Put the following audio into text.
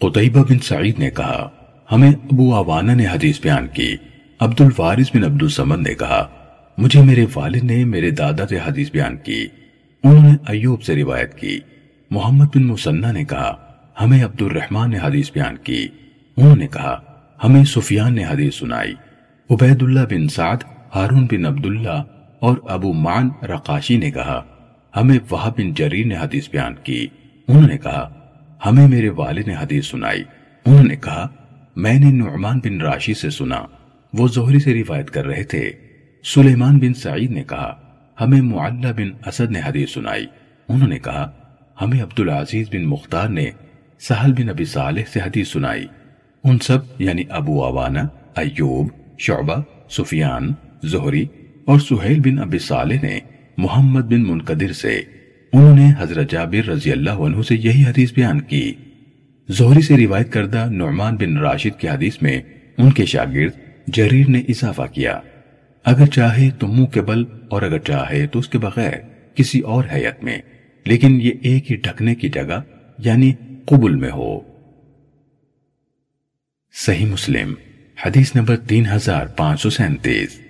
قطعیبہ بن سعید نے کہا، ہمیں ابو آوانہ نے حدیث بیان کی۔ عبد الوارث بن عبد السمد نے کہا، مجھے میرے والد نے میرے دادا سے حدیث بیان کی۔ انہوں نے ایوب سے روایت کی۔ محمد بن مسنہ نے کہا، ہمیں عبد الرحمن نے حدیث بیان کی۔ انہوں نے کہا، ہمیں سفیان نے حدیث سنائی۔ عبید اللہ بن سعد، ہارون بن عبداللہ اور ابو مان رقاشی نے کہا، ہمیں وہب بن جریر نے حدیث بیان کی۔ انہوں نے کہا ہمیں میرے والد نے حدیث سنائی۔ انہوں نے کہا، میں نے نعمان بن راشی سے سنا۔ وہ زہری سے روایت کر رہے تھے۔ سلیمان بن سعید نے کہا، ہمیں معلہ بن اسد نے حدیث سنائی۔ انہوں نے کہا، ہمیں عبدالعزیز بن مختار نے سہل بن ابی صالح سے حدیث سنائی۔ ان سب یعنی ابو عوانہ، ایوب، شعبہ، سفیان، زہری اور سہیل بن ابی صالح نے محمد بن منقدر سے انہوں نے حضرت جابر رضی اللہ عنہ سے یہی حدیث بیان کی۔ زہری سے روایت کردہ نعمان بن راشد کی حدیث میں ان کے شاگرد جریر نے اضافہ کیا، اگر چاہے تو منہ کے بل اور اگر چاہے تو اس کے بغیر کسی اور حیت میں، لیکن یہ ایک ہی ڈھکنے کی جگہ یعنی قبل میں ہو۔ صحیح مسلم، حدیث نمبر تین ہزار پانچ سو سینتیس۔